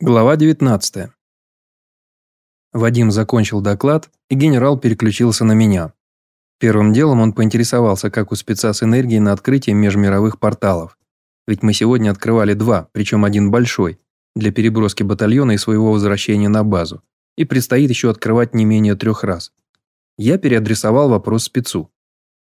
Глава 19. Вадим закончил доклад, и генерал переключился на меня. Первым делом он поинтересовался, как у спеца с энергией на открытие межмировых порталов. Ведь мы сегодня открывали два, причем один большой, для переброски батальона и своего возвращения на базу. И предстоит еще открывать не менее трех раз. Я переадресовал вопрос спецу.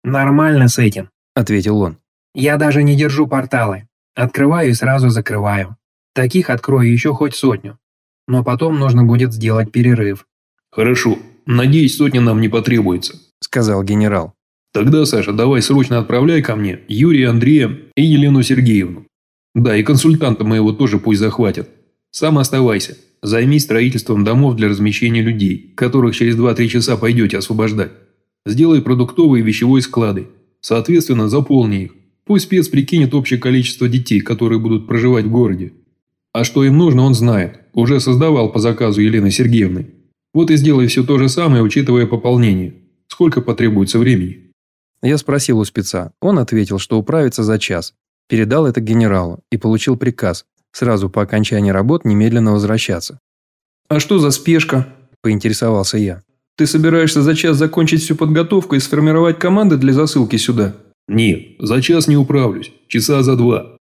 «Нормально с этим», – ответил он. «Я даже не держу порталы. Открываю и сразу закрываю. Таких открою еще хоть сотню. Но потом нужно будет сделать перерыв. «Хорошо. Надеюсь, сотня нам не потребуется», – сказал генерал. «Тогда, Саша, давай срочно отправляй ко мне Юрия Андрея и Елену Сергеевну. Да, и консультанта моего тоже пусть захватят. Сам оставайся. Займись строительством домов для размещения людей, которых через 2-3 часа пойдете освобождать. Сделай продуктовые и вещевой склады. Соответственно, заполни их. Пусть спец прикинет общее количество детей, которые будут проживать в городе. А что им нужно, он знает. Уже создавал по заказу Елены Сергеевны. Вот и сделай все то же самое, учитывая пополнение. Сколько потребуется времени?» Я спросил у спеца. Он ответил, что управится за час. Передал это генералу и получил приказ сразу по окончании работ немедленно возвращаться. «А что за спешка?» – поинтересовался я. «Ты собираешься за час закончить всю подготовку и сформировать команды для засылки сюда?» «Нет, за час не управлюсь. Часа за два».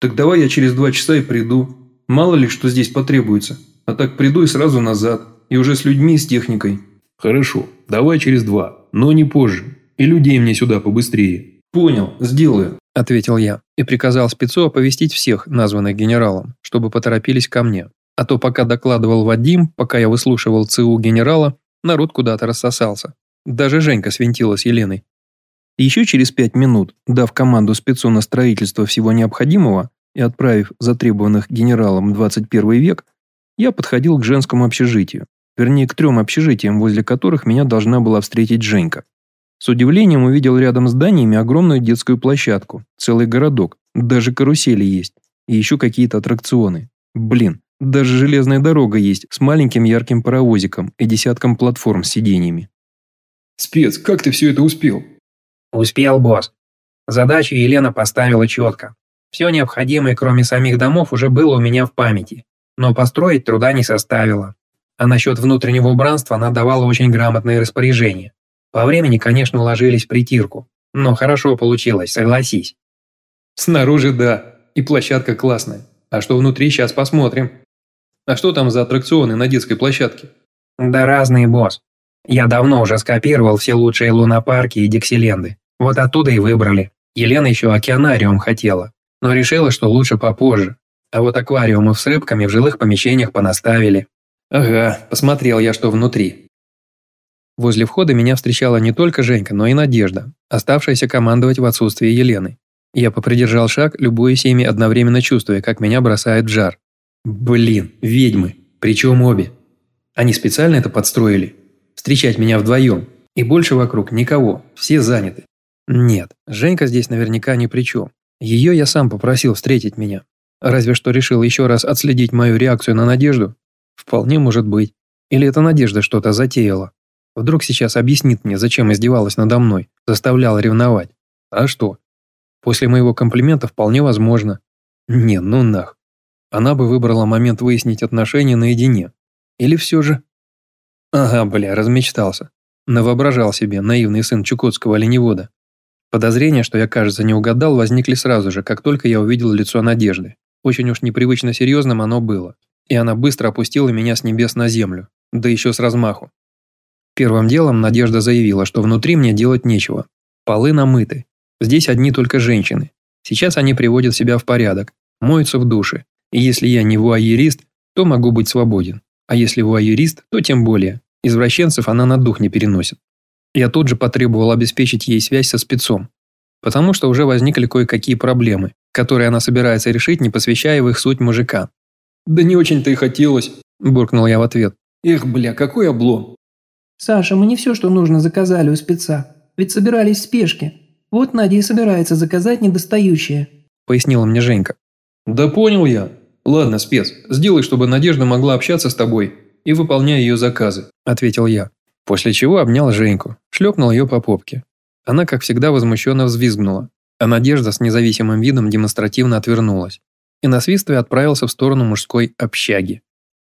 «Так давай я через два часа и приду. Мало ли, что здесь потребуется. А так приду и сразу назад. И уже с людьми и с техникой». «Хорошо, давай через два, но не позже. И людей мне сюда побыстрее». «Понял, сделаю», – ответил я и приказал спецу оповестить всех, названных генералом, чтобы поторопились ко мне. А то пока докладывал Вадим, пока я выслушивал ЦУ генерала, народ куда-то рассосался. Даже Женька свинтила с Еленой. Еще через пять минут, дав команду спецу на строительство всего необходимого, и отправив затребованных генералом 21 век, я подходил к женскому общежитию, вернее к трем общежитиям, возле которых меня должна была встретить Женька. С удивлением увидел рядом с зданиями огромную детскую площадку, целый городок, даже карусели есть, и еще какие-то аттракционы. Блин, даже железная дорога есть с маленьким ярким паровозиком и десятком платформ с сиденьями. «Спец, как ты все это успел?» «Успел, босс. Задачу Елена поставила четко. Все необходимое, кроме самих домов, уже было у меня в памяти, но построить труда не составило. А насчет внутреннего убранства она давала очень грамотные распоряжения. По времени, конечно, уложились в притирку, но хорошо получилось, согласись. Снаружи да, и площадка классная. А что внутри, сейчас посмотрим. А что там за аттракционы на детской площадке? Да разные, босс. Я давно уже скопировал все лучшие лунопарки и диксиленды. Вот оттуда и выбрали. Елена еще океанариум хотела но решила, что лучше попозже. А вот аквариумы с рыбками в жилых помещениях понаставили. Ага, посмотрел я, что внутри. Возле входа меня встречала не только Женька, но и Надежда, оставшаяся командовать в отсутствие Елены. Я попридержал шаг, любуясь ими одновременно чувствуя, как меня бросает в жар. Блин, ведьмы, причем обе. Они специально это подстроили. Встречать меня вдвоем. И больше вокруг никого, все заняты. Нет, Женька здесь наверняка ни при чем. Ее я сам попросил встретить меня. Разве что решил еще раз отследить мою реакцию на Надежду? Вполне может быть. Или эта Надежда что-то затеяла? Вдруг сейчас объяснит мне, зачем издевалась надо мной, заставляла ревновать. А что? После моего комплимента вполне возможно. Не, ну нах. Она бы выбрала момент выяснить отношения наедине. Или все же... Ага, бля, размечтался. Навоображал себе наивный сын чукотского оленевода. Подозрения, что я, кажется, не угадал, возникли сразу же, как только я увидел лицо Надежды. Очень уж непривычно серьезным оно было. И она быстро опустила меня с небес на землю, да еще с размаху. Первым делом Надежда заявила, что внутри мне делать нечего. Полы намыты. Здесь одни только женщины. Сейчас они приводят себя в порядок, моются в душе. И если я не вуайерист, то могу быть свободен. А если вуайерист, то тем более. Извращенцев она на дух не переносит. Я тут же потребовал обеспечить ей связь со спецом, потому что уже возникли кое-какие проблемы, которые она собирается решить, не посвящая в их суть мужика. «Да не очень-то и хотелось», – буркнул я в ответ. «Эх, бля, какой облом!» «Саша, мы не все, что нужно, заказали у спеца. Ведь собирались в спешке. Вот Надя и собирается заказать недостающее», – пояснила мне Женька. «Да понял я. Ладно, спец, сделай, чтобы Надежда могла общаться с тобой и выполняй ее заказы», – ответил я. После чего обнял Женьку, шлепнул ее по попке. Она, как всегда, возмущенно взвизгнула, а Надежда с независимым видом демонстративно отвернулась и на свистове отправился в сторону мужской общаги.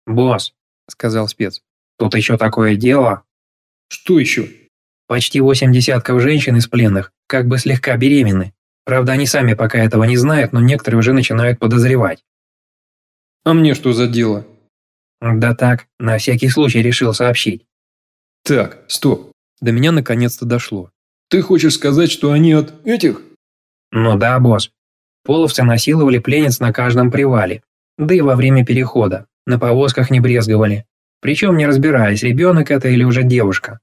«Босс», — сказал спец, — «тут еще такое дело». «Что еще?» «Почти восемь десятков женщин из пленных, как бы слегка беременны. Правда, они сами пока этого не знают, но некоторые уже начинают подозревать». «А мне что за дело?» «Да так, на всякий случай решил сообщить». «Так, стоп. До меня наконец-то дошло. Ты хочешь сказать, что они от этих?» «Ну да, босс. Половцы насиловали пленниц на каждом привале. Да и во время перехода. На повозках не брезговали. Причем не разбираясь, ребенок это или уже девушка.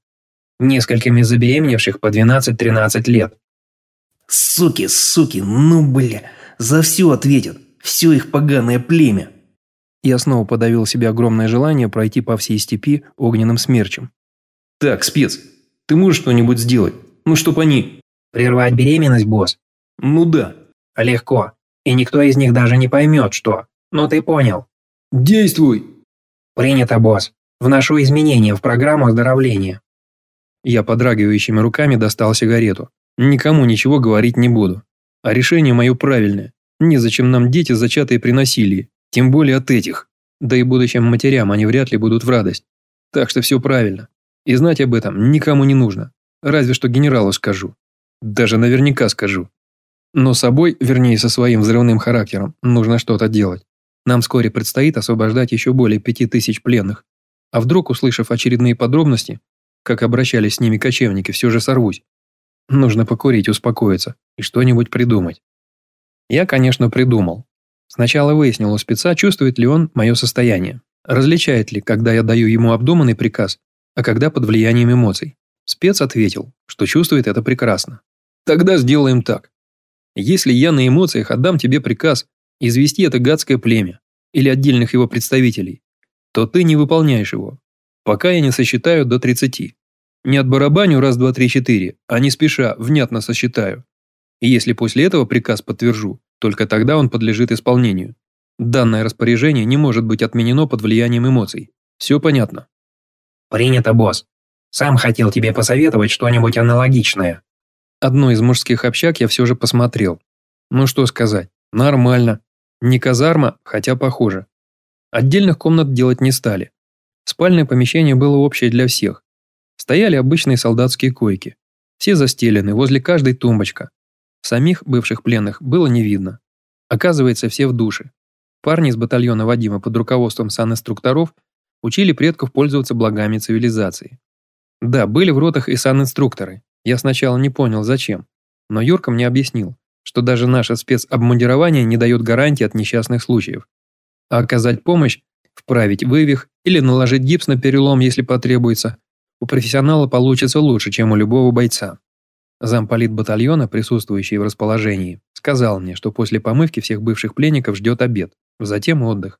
Несколькими забеременевших по 12-13 лет. Суки, суки, ну бля, за все ответят. Все их поганое племя. Я снова подавил себе огромное желание пройти по всей степи огненным смерчем. «Так, спец, ты можешь что-нибудь сделать? Ну, чтоб они...» «Прервать беременность, босс?» «Ну да». «Легко. И никто из них даже не поймет, что. Ну ты понял». «Действуй!» «Принято, босс. Вношу изменения в программу оздоровления». Я подрагивающими руками достал сигарету. Никому ничего говорить не буду. А решение мое правильное. Незачем нам дети, зачатые при насилии. Тем более от этих. Да и будущим матерям они вряд ли будут в радость. Так что все правильно. И знать об этом никому не нужно. Разве что генералу скажу. Даже наверняка скажу. Но с собой, вернее со своим взрывным характером, нужно что-то делать. Нам вскоре предстоит освобождать еще более пяти тысяч пленных. А вдруг, услышав очередные подробности, как обращались с ними кочевники, все же сорвусь. Нужно покурить, успокоиться и что-нибудь придумать. Я, конечно, придумал. Сначала выяснил у спеца, чувствует ли он мое состояние. Различает ли, когда я даю ему обдуманный приказ, а когда под влиянием эмоций. Спец ответил, что чувствует это прекрасно. Тогда сделаем так. Если я на эмоциях отдам тебе приказ извести это гадское племя или отдельных его представителей, то ты не выполняешь его, пока я не сосчитаю до 30. Не от барабаню раз, два, три, четыре, а не спеша, внятно сосчитаю. И если после этого приказ подтвержу, только тогда он подлежит исполнению. Данное распоряжение не может быть отменено под влиянием эмоций. Все понятно? Принято, босс. Сам хотел тебе посоветовать что-нибудь аналогичное. Одно из мужских общак я все же посмотрел. Ну что сказать, нормально. Не казарма, хотя похоже. Отдельных комнат делать не стали. Спальное помещение было общее для всех. Стояли обычные солдатские койки. Все застелены, возле каждой тумбочка. Самих бывших пленных было не видно. Оказывается, все в душе. Парни из батальона Вадима под руководством санинструкторов учили предков пользоваться благами цивилизации. Да, были в ротах и санинструкторы. Я сначала не понял, зачем. Но Юрка мне объяснил, что даже наше спецобмундирование не дает гарантии от несчастных случаев. А оказать помощь, вправить вывих или наложить гипс на перелом, если потребуется, у профессионала получится лучше, чем у любого бойца. Замполит батальона, присутствующий в расположении, сказал мне, что после помывки всех бывших пленников ждет обед, затем отдых.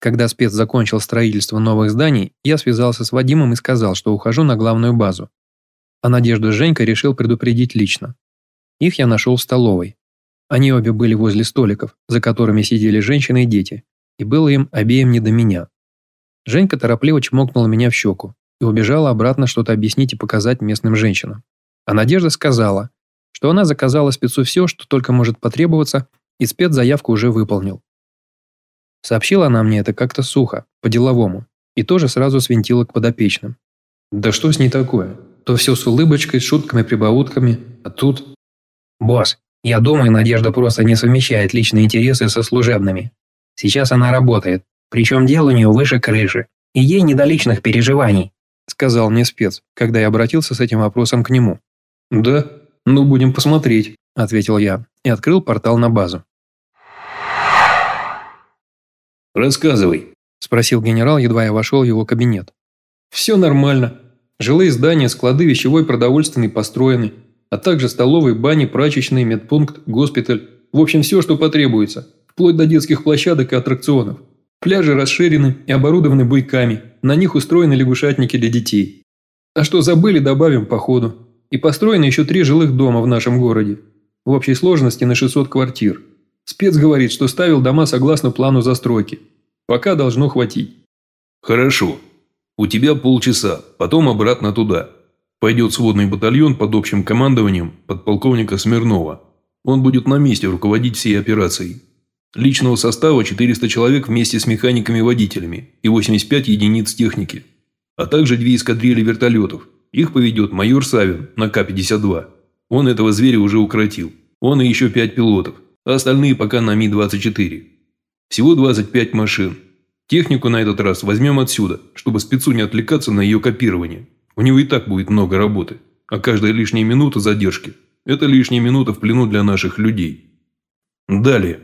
Когда спец закончил строительство новых зданий, я связался с Вадимом и сказал, что ухожу на главную базу. А Надежду с Женькой решил предупредить лично. Их я нашел в столовой. Они обе были возле столиков, за которыми сидели женщины и дети, и было им обеим не до меня. Женька торопливо чмокнула меня в щеку, и убежала обратно что-то объяснить и показать местным женщинам. А Надежда сказала, что она заказала спецу все, что только может потребоваться, и спец заявку уже выполнил. Сообщила она мне это как-то сухо, по-деловому, и тоже сразу свинтила к подопечным. Да что с ней такое? То все с улыбочкой, с шутками, прибаутками, а тут... Босс, я думаю, Надежда просто не совмещает личные интересы со служебными. Сейчас она работает, причем дело у нее выше крыши, и ей не до личных переживаний сказал мне спец, когда я обратился с этим вопросом к нему. «Да? Ну, будем посмотреть», – ответил я и открыл портал на базу. «Рассказывай», – спросил генерал, едва я вошел в его кабинет. «Все нормально. Жилые здания, склады вещевой продовольственной построены, а также столовые, бани, прачечные, медпункт, госпиталь. В общем, все, что потребуется, вплоть до детских площадок и аттракционов. Пляжи расширены и оборудованы буйками, на них устроены лягушатники для детей. А что забыли, добавим по ходу. И построено еще три жилых дома в нашем городе. В общей сложности на 600 квартир. Спец говорит, что ставил дома согласно плану застройки. Пока должно хватить. Хорошо. У тебя полчаса, потом обратно туда. Пойдет сводный батальон под общим командованием подполковника Смирнова. Он будет на месте руководить всей операцией. Личного состава 400 человек вместе с механиками-водителями и 85 единиц техники, а также две эскадрильи вертолетов. Их поведет майор Савин на К-52. Он этого зверя уже укротил. Он и еще пять пилотов, а остальные пока на Ми-24. Всего 25 машин. Технику на этот раз возьмем отсюда, чтобы спецу не отвлекаться на ее копирование. У него и так будет много работы, а каждая лишняя минута задержки – это лишняя минута в плену для наших людей. Далее.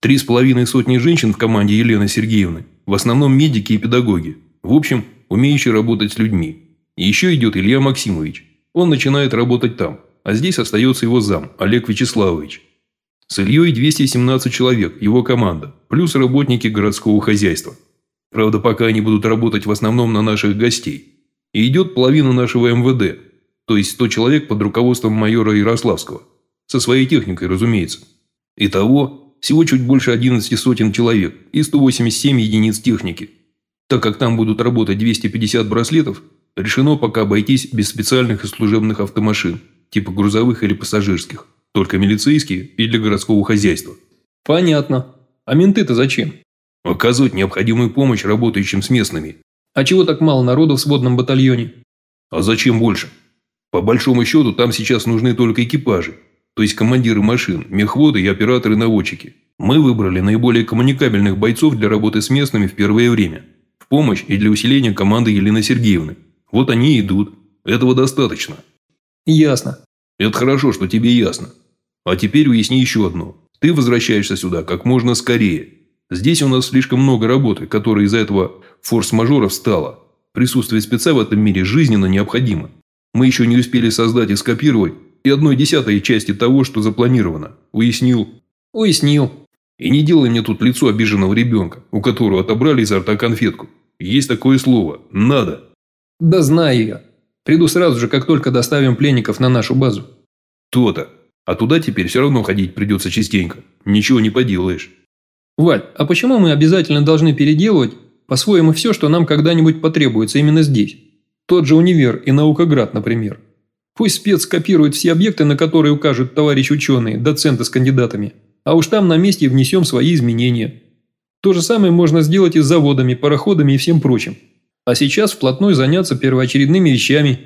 Три с половиной сотни женщин в команде Елены Сергеевны, в основном медики и педагоги. В общем, умеющие работать с людьми. Еще идет Илья Максимович. Он начинает работать там, а здесь остается его зам, Олег Вячеславович. С Ильей 217 человек, его команда, плюс работники городского хозяйства. Правда, пока они будут работать в основном на наших гостей. И идет половина нашего МВД, то есть 100 человек под руководством майора Ярославского. Со своей техникой, разумеется. Итого всего чуть больше 11 сотен человек и 187 единиц техники. Так как там будут работать 250 браслетов, решено пока обойтись без специальных и служебных автомашин, типа грузовых или пассажирских, только милицейские и для городского хозяйства. Понятно. А менты-то зачем? Оказывать необходимую помощь работающим с местными. А чего так мало народу в сводном батальоне? А зачем больше? По большому счету там сейчас нужны только экипажи, то есть командиры машин, мехводы и операторы-наводчики. Мы выбрали наиболее коммуникабельных бойцов для работы с местными в первое время. В помощь и для усиления команды Елены Сергеевны. Вот они и идут. Этого достаточно. Ясно. Это хорошо, что тебе ясно. А теперь уясни еще одно. Ты возвращаешься сюда как можно скорее. Здесь у нас слишком много работы, которая из-за этого форс-мажора встала. Присутствие спеца в этом мире жизненно необходимо. Мы еще не успели создать и скопировать и одной десятой части того, что запланировано. Уяснил? Уяснил. И не делай мне тут лицо обиженного ребенка, у которого отобрали изо рта конфетку. Есть такое слово. Надо. Да знаю я. Приду сразу же, как только доставим пленников на нашу базу. То-то. А туда теперь все равно ходить придется частенько. Ничего не поделаешь. Валь, а почему мы обязательно должны переделывать по-своему все, что нам когда-нибудь потребуется именно здесь? Тот же универ и наукоград, например. Пусть спец копирует все объекты, на которые укажут товарищ ученые, доценты с кандидатами, а уж там на месте внесем свои изменения. То же самое можно сделать и с заводами, пароходами и всем прочим. А сейчас вплотную заняться первоочередными вещами.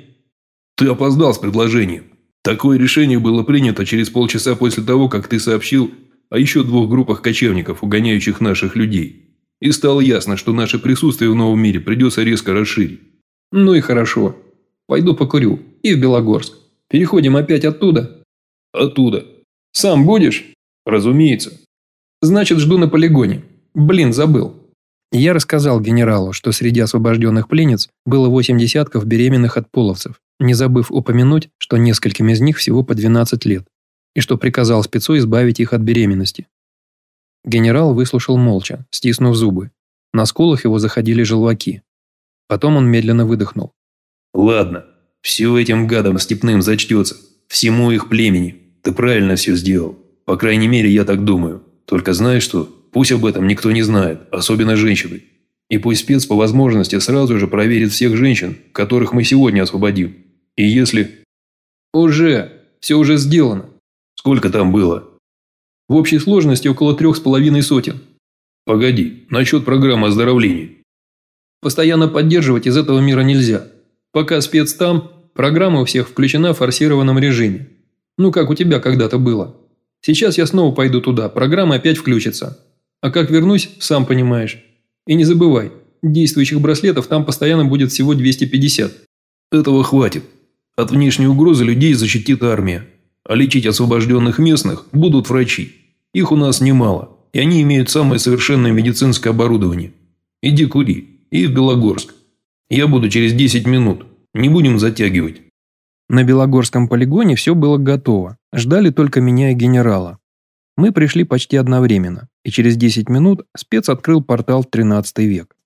Ты опоздал с предложением. Такое решение было принято через полчаса после того, как ты сообщил о еще двух группах кочевников, угоняющих наших людей. И стало ясно, что наше присутствие в новом мире придется резко расширить. Ну и хорошо. Пойду покурю. И в Белогорск. Переходим опять оттуда? Оттуда. Сам будешь? Разумеется. Значит, жду на полигоне. Блин, забыл. Я рассказал генералу, что среди освобожденных пленниц было восемь десятков беременных от половцев, не забыв упомянуть, что нескольким из них всего по 12 лет, и что приказал спецу избавить их от беременности. Генерал выслушал молча, стиснув зубы. На скулах его заходили желваки. Потом он медленно выдохнул. Ладно, все этим гадам степным зачтется. Всему их племени. Ты правильно все сделал. По крайней мере, я так думаю. Только знаешь что? Пусть об этом никто не знает, особенно женщины. И пусть спец по возможности сразу же проверит всех женщин, которых мы сегодня освободим. И если... Уже. Все уже сделано. Сколько там было? В общей сложности около трех с половиной сотен. Погоди, насчет программы оздоровления. Постоянно поддерживать из этого мира нельзя. Пока спец там, программа у всех включена в форсированном режиме. Ну, как у тебя когда-то было. Сейчас я снова пойду туда, программа опять включится. А как вернусь, сам понимаешь. И не забывай, действующих браслетов там постоянно будет всего 250. Этого хватит. От внешней угрозы людей защитит армия. А лечить освобожденных местных будут врачи. Их у нас немало, и они имеют самое совершенное медицинское оборудование. Иди кури, и в Белогорск. Я буду через 10 минут. Не будем затягивать». На Белогорском полигоне все было готово. Ждали только меня и генерала. Мы пришли почти одновременно, и через 10 минут спец открыл портал в 13 век.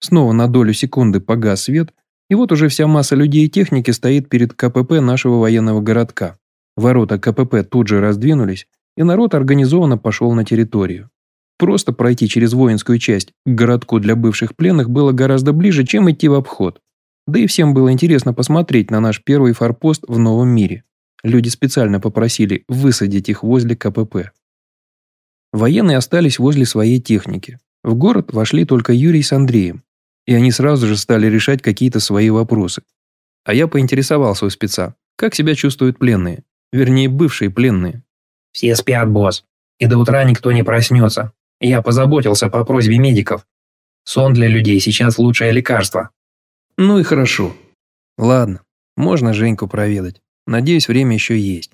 Снова на долю секунды погас свет, и вот уже вся масса людей и техники стоит перед КПП нашего военного городка. Ворота КПП тут же раздвинулись, и народ организованно пошел на территорию. Просто пройти через воинскую часть к городку для бывших пленных было гораздо ближе, чем идти в обход. Да и всем было интересно посмотреть на наш первый форпост в новом мире. Люди специально попросили высадить их возле КПП. Военные остались возле своей техники. В город вошли только Юрий с Андреем, и они сразу же стали решать какие-то свои вопросы. А я поинтересовался у спеца, как себя чувствуют пленные, вернее, бывшие пленные. Все спят, босс. И до утра никто не проснется. Я позаботился по просьбе медиков. Сон для людей сейчас лучшее лекарство. Ну и хорошо. Ладно, можно Женьку проведать. Надеюсь, время еще есть.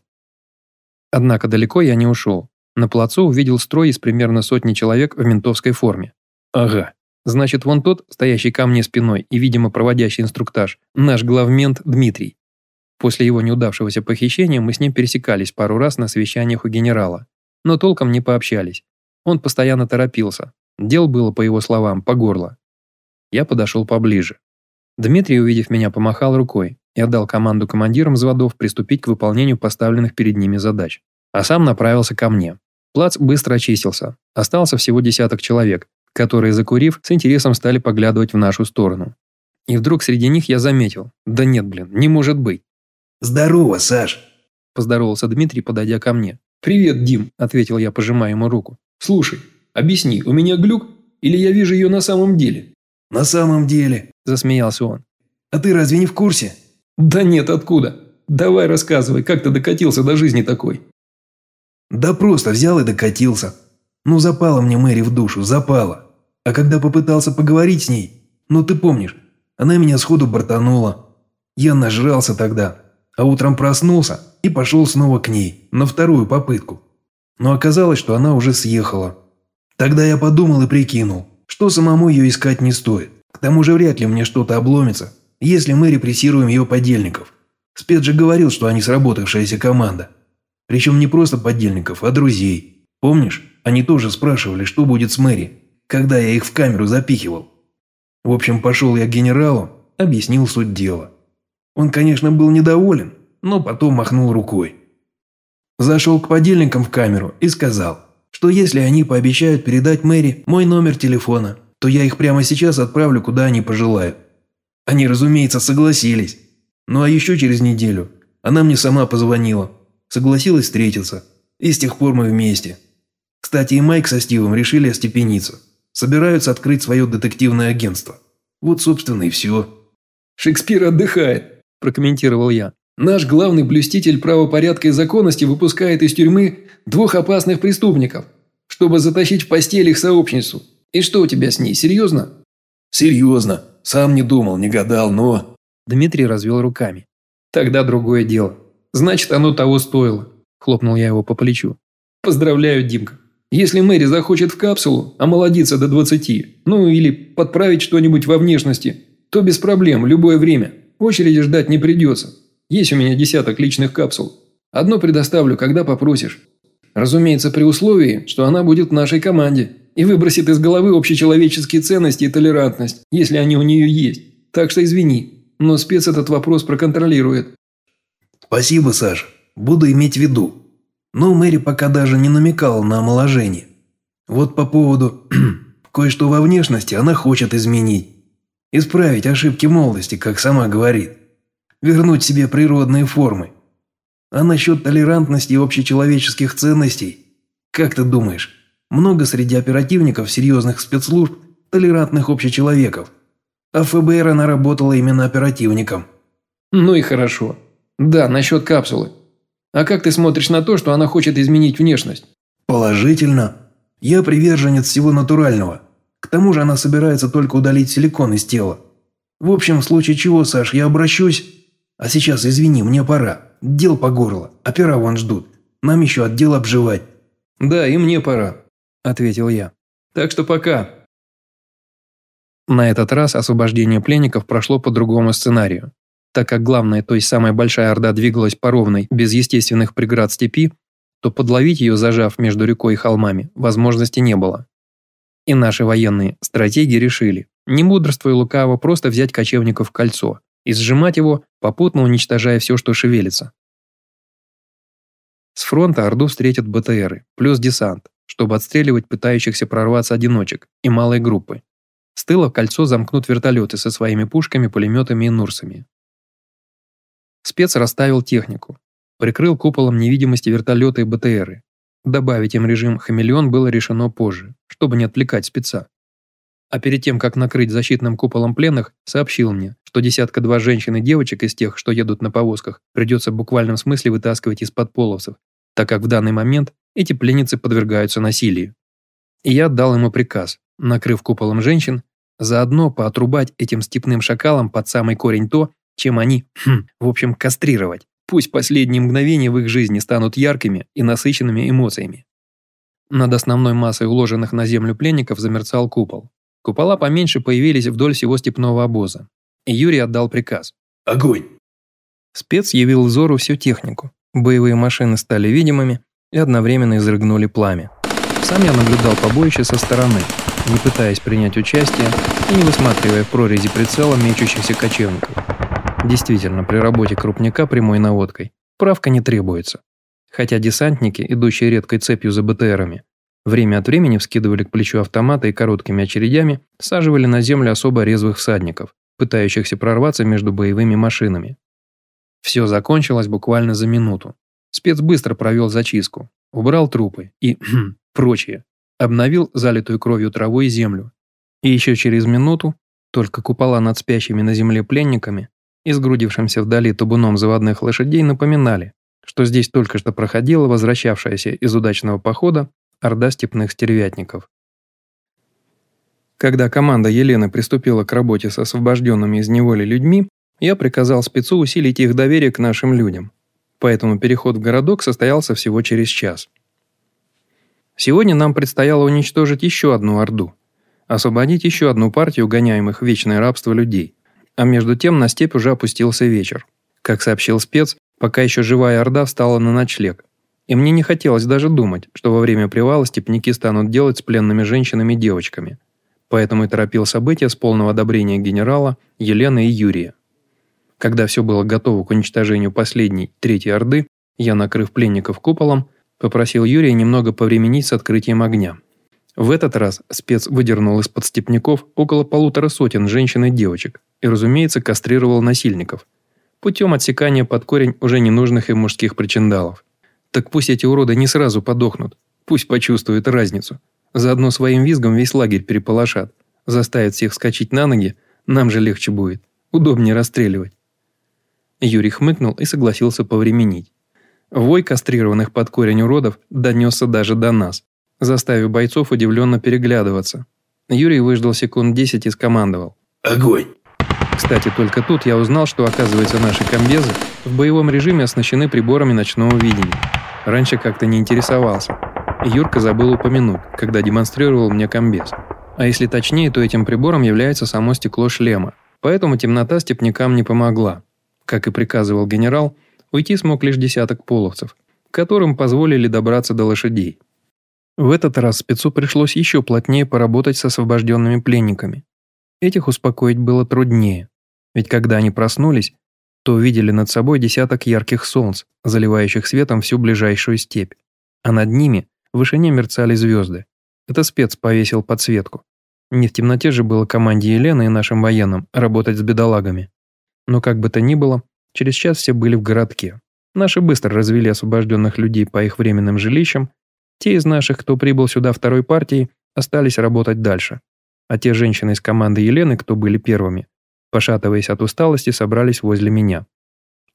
Однако далеко я не ушел. На плацу увидел строй из примерно сотни человек в ментовской форме. Ага, значит, вон тот, стоящий ко мне спиной и, видимо, проводящий инструктаж, наш главмент Дмитрий. После его неудавшегося похищения мы с ним пересекались пару раз на совещаниях у генерала, но толком не пообщались. Он постоянно торопился. Дел было, по его словам, по горло. Я подошел поближе. Дмитрий, увидев меня, помахал рукой и отдал команду командирам взводов приступить к выполнению поставленных перед ними задач, а сам направился ко мне. Плац быстро очистился. Остался всего десяток человек, которые, закурив, с интересом стали поглядывать в нашу сторону. И вдруг среди них я заметил. Да нет, блин, не может быть. «Здорово, Саш!» – поздоровался Дмитрий, подойдя ко мне. «Привет, Дим», – ответил я, пожимая ему руку. «Слушай, объясни, у меня глюк или я вижу ее на самом деле?» «На самом деле», – засмеялся он. «А ты разве не в курсе?» «Да нет, откуда? Давай рассказывай, как ты докатился до жизни такой?» «Да просто взял и докатился. Ну, запала мне Мэри в душу, запала. А когда попытался поговорить с ней, ну ты помнишь, она меня сходу бортанула. Я нажрался тогда, а утром проснулся и пошел снова к ней, на вторую попытку. Но оказалось, что она уже съехала. Тогда я подумал и прикинул, что самому ее искать не стоит. К тому же вряд ли мне что-то обломится, если мы репрессируем ее подельников. Спец же говорил, что они сработавшаяся команда. Причем не просто подельников, а друзей. Помнишь, они тоже спрашивали, что будет с Мэри, когда я их в камеру запихивал. В общем, пошел я к генералу, объяснил суть дела. Он, конечно, был недоволен, но потом махнул рукой. Зашел к подельникам в камеру и сказал, что если они пообещают передать Мэри мой номер телефона, то я их прямо сейчас отправлю, куда они пожелают. Они, разумеется, согласились. Ну а еще через неделю она мне сама позвонила, согласилась встретиться, и с тех пор мы вместе. Кстати, и Майк со Стивом решили остепениться. Собираются открыть свое детективное агентство. Вот, собственно, и все. «Шекспир отдыхает», – прокомментировал я. «Наш главный блюститель правопорядка и законности выпускает из тюрьмы двух опасных преступников, чтобы затащить в постель их сообщницу. И что у тебя с ней, серьезно?» «Серьезно. Сам не думал, не гадал, но...» Дмитрий развел руками. «Тогда другое дело. Значит, оно того стоило», – хлопнул я его по плечу. «Поздравляю, Димка. Если Мэри захочет в капсулу, омолодиться до 20, ну или подправить что-нибудь во внешности, то без проблем, любое время. Очереди ждать не придется. Есть у меня десяток личных капсул. Одно предоставлю, когда попросишь. Разумеется, при условии, что она будет в нашей команде и выбросит из головы общечеловеческие ценности и толерантность, если они у нее есть. Так что извини, но спец этот вопрос проконтролирует. Спасибо, Саш. Буду иметь в виду. Но Мэри пока даже не намекала на омоложение. Вот по поводу кое-что во внешности она хочет изменить. Исправить ошибки молодости, как сама говорит. Вернуть себе природные формы. А насчет толерантности и общечеловеческих ценностей? Как ты думаешь, много среди оперативников серьезных спецслужб толерантных общечеловеков? А ФБР она работала именно оперативником. Ну и хорошо. Да, насчет капсулы. А как ты смотришь на то, что она хочет изменить внешность? Положительно. Я приверженец всего натурального. К тому же она собирается только удалить силикон из тела. В общем, в случае чего, Саш, я обращусь. А сейчас, извини, мне пора. Дел по горло. Опера вон ждут. Нам еще отдел обживать. Да, и мне пора, ответил я. Так что пока. На этот раз освобождение пленников прошло по другому сценарию. Так как главная, то есть самая большая орда двигалась по ровной, без естественных преград степи, то подловить ее, зажав между рекой и холмами, возможности не было. И наши военные стратеги решили, не мудрствуя лукаво, просто взять кочевников в кольцо и сжимать его, попутно уничтожая все, что шевелится. С фронта Орду встретят БТРы, плюс десант, чтобы отстреливать пытающихся прорваться одиночек и малые группы. С тыла в кольцо замкнут вертолеты со своими пушками, пулеметами и нурсами. Спец расставил технику, прикрыл куполом невидимости вертолеты и БТРы. Добавить им режим «хамелеон» было решено позже, чтобы не отвлекать спеца. А перед тем, как накрыть защитным куполом пленных, сообщил мне, что десятка-два женщин и девочек из тех, что едут на повозках, придется в буквальном смысле вытаскивать из-под половцев, так как в данный момент эти пленницы подвергаются насилию. И я дал ему приказ, накрыв куполом женщин, заодно поотрубать этим степным шакалам под самый корень то, чем они, хм, в общем, кастрировать. Пусть последние мгновения в их жизни станут яркими и насыщенными эмоциями. Над основной массой уложенных на землю пленников замерцал купол. Купола поменьше появились вдоль всего степного обоза. И Юрий отдал приказ. Огонь! Спец явил взору всю технику. Боевые машины стали видимыми и одновременно изрыгнули пламя. Сам я наблюдал побоище со стороны, не пытаясь принять участие и не высматривая в прорези прицела мечущихся кочевников. Действительно, при работе крупняка прямой наводкой правка не требуется. Хотя десантники, идущие редкой цепью за БТРами, время от времени вскидывали к плечу автоматы и короткими очередями саживали на землю особо резвых всадников, пытающихся прорваться между боевыми машинами. Все закончилось буквально за минуту. Спец быстро провел зачистку, убрал трупы и прочее, обновил залитую кровью траву и землю. И еще через минуту только купола над спящими на земле пленниками и сгрудившимся вдали табуном заводных лошадей напоминали, что здесь только что проходила возвращавшаяся из удачного похода орда степных стервятников. Когда команда Елены приступила к работе с освобожденными из неволи людьми, я приказал спецу усилить их доверие к нашим людям. Поэтому переход в городок состоялся всего через час. Сегодня нам предстояло уничтожить еще одну орду, освободить еще одну партию гоняемых в вечное рабство людей – а между тем на степь уже опустился вечер. Как сообщил спец, пока еще живая орда встала на ночлег. И мне не хотелось даже думать, что во время привала степняки станут делать с пленными женщинами и девочками. Поэтому и торопил события с полного одобрения генерала, Елены и Юрия. Когда все было готово к уничтожению последней, третьей орды, я, накрыв пленников куполом, попросил Юрия немного повременить с открытием огня. В этот раз спец выдернул из-под степняков около полутора сотен женщин и девочек и, разумеется, кастрировал насильников путем отсекания под корень уже ненужных им мужских причиндалов. Так пусть эти уроды не сразу подохнут, пусть почувствуют разницу. Заодно своим визгом весь лагерь переполошат, заставят всех вскочить на ноги, нам же легче будет, удобнее расстреливать. Юрий хмыкнул и согласился повременить. Вой кастрированных под корень уродов донесся даже до нас заставив бойцов удивленно переглядываться. Юрий выждал секунд 10 и скомандовал. «Огонь!» Кстати, только тут я узнал, что, оказывается, наши комбезы в боевом режиме оснащены приборами ночного видения. Раньше как-то не интересовался. Юрка забыл упомянуть, когда демонстрировал мне комбез. А если точнее, то этим прибором является само стекло шлема. Поэтому темнота степнякам не помогла. Как и приказывал генерал, уйти смог лишь десяток половцев, которым позволили добраться до лошадей. В этот раз спецу пришлось еще плотнее поработать с освобожденными пленниками. Этих успокоить было труднее, ведь когда они проснулись, то увидели над собой десяток ярких солнц, заливающих светом всю ближайшую степь, а над ними в вышине мерцали звезды. Это спец повесил подсветку. Не в темноте же было команде Елены и нашим военным работать с бедолагами. Но как бы то ни было, через час все были в городке. Наши быстро развели освобожденных людей по их временным жилищам те из наших, кто прибыл сюда второй партией, остались работать дальше. А те женщины из команды Елены, кто были первыми, пошатываясь от усталости, собрались возле меня.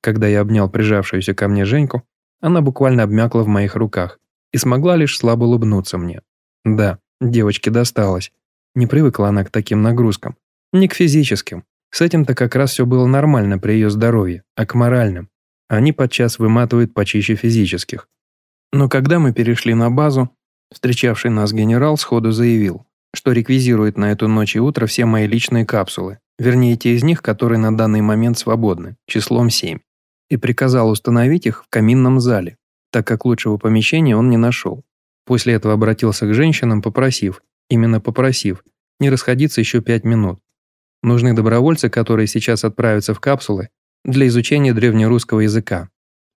Когда я обнял прижавшуюся ко мне Женьку, она буквально обмякла в моих руках и смогла лишь слабо улыбнуться мне. Да, девочке досталось. Не привыкла она к таким нагрузкам. Не к физическим. С этим-то как раз все было нормально при ее здоровье, а к моральным. Они подчас выматывают почище физических. Но когда мы перешли на базу, встречавший нас генерал сходу заявил, что реквизирует на эту ночь и утро все мои личные капсулы, вернее те из них, которые на данный момент свободны, числом 7, и приказал установить их в каминном зале, так как лучшего помещения он не нашел. После этого обратился к женщинам, попросив, именно попросив, не расходиться еще 5 минут. Нужны добровольцы, которые сейчас отправятся в капсулы для изучения древнерусского языка,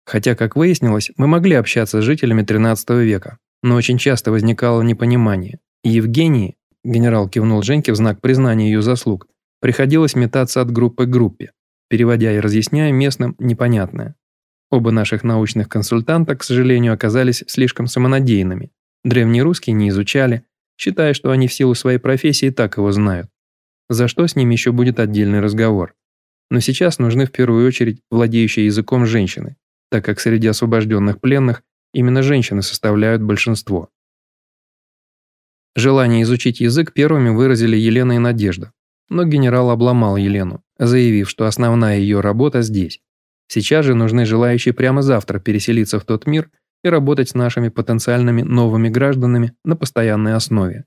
Хотя, как выяснилось, мы могли общаться с жителями 13 века, но очень часто возникало непонимание. И Евгении, генерал кивнул Женьке в знак признания ее заслуг, приходилось метаться от группы к группе, переводя и разъясняя местным непонятное. Оба наших научных консультанта, к сожалению, оказались слишком самонадеянными. Древнерусский не изучали, считая, что они в силу своей профессии так его знают. За что с ними еще будет отдельный разговор. Но сейчас нужны в первую очередь владеющие языком женщины, так как среди освобожденных пленных именно женщины составляют большинство. Желание изучить язык первыми выразили Елена и Надежда, но генерал обломал Елену, заявив, что основная ее работа здесь. Сейчас же нужны желающие прямо завтра переселиться в тот мир и работать с нашими потенциальными новыми гражданами на постоянной основе.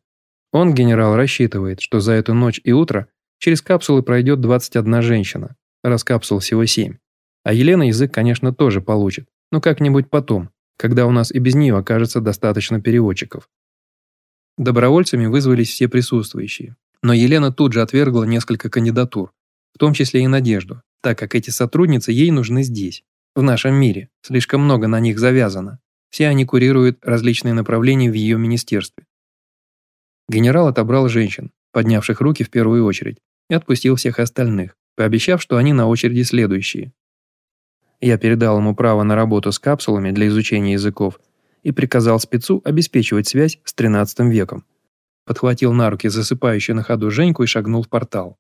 Он, генерал, рассчитывает, что за эту ночь и утро через капсулы пройдет 21 женщина, раз капсул всего 7. А Елена язык, конечно, тоже получит, но как-нибудь потом, когда у нас и без нее окажется достаточно переводчиков. Добровольцами вызвались все присутствующие, но Елена тут же отвергла несколько кандидатур, в том числе и Надежду, так как эти сотрудницы ей нужны здесь, в нашем мире, слишком много на них завязано. Все они курируют различные направления в ее министерстве. Генерал отобрал женщин, поднявших руки в первую очередь, и отпустил всех остальных, пообещав, что они на очереди следующие. Я передал ему право на работу с капсулами для изучения языков и приказал спецу обеспечивать связь с 13 веком. Подхватил на руки засыпающую на ходу Женьку и шагнул в портал.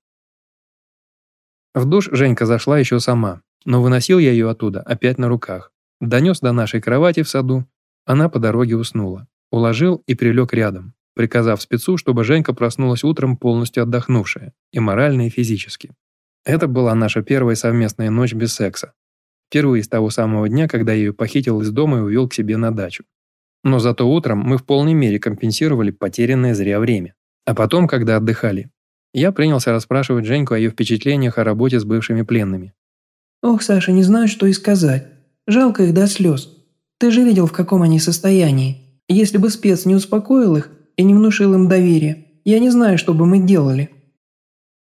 В душ Женька зашла еще сама, но выносил я ее оттуда опять на руках. Донес до нашей кровати в саду. Она по дороге уснула. Уложил и прилег рядом, приказав спецу, чтобы Женька проснулась утром полностью отдохнувшая, и морально, и физически. Это была наша первая совместная ночь без секса. Впервые с того самого дня, когда я ее похитил из дома и увел к себе на дачу. Но зато утром мы в полной мере компенсировали потерянное зря время. А потом, когда отдыхали, я принялся расспрашивать Женьку о ее впечатлениях о работе с бывшими пленными. «Ох, Саша, не знаю, что и сказать. Жалко их до слез. Ты же видел, в каком они состоянии. Если бы спец не успокоил их и не внушил им доверия, я не знаю, что бы мы делали».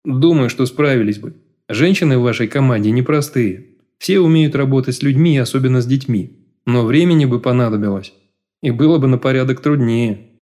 «Думаю, что справились бы. Женщины в вашей команде непростые. Все умеют работать с людьми, особенно с детьми. Но времени бы понадобилось. И было бы на порядок труднее».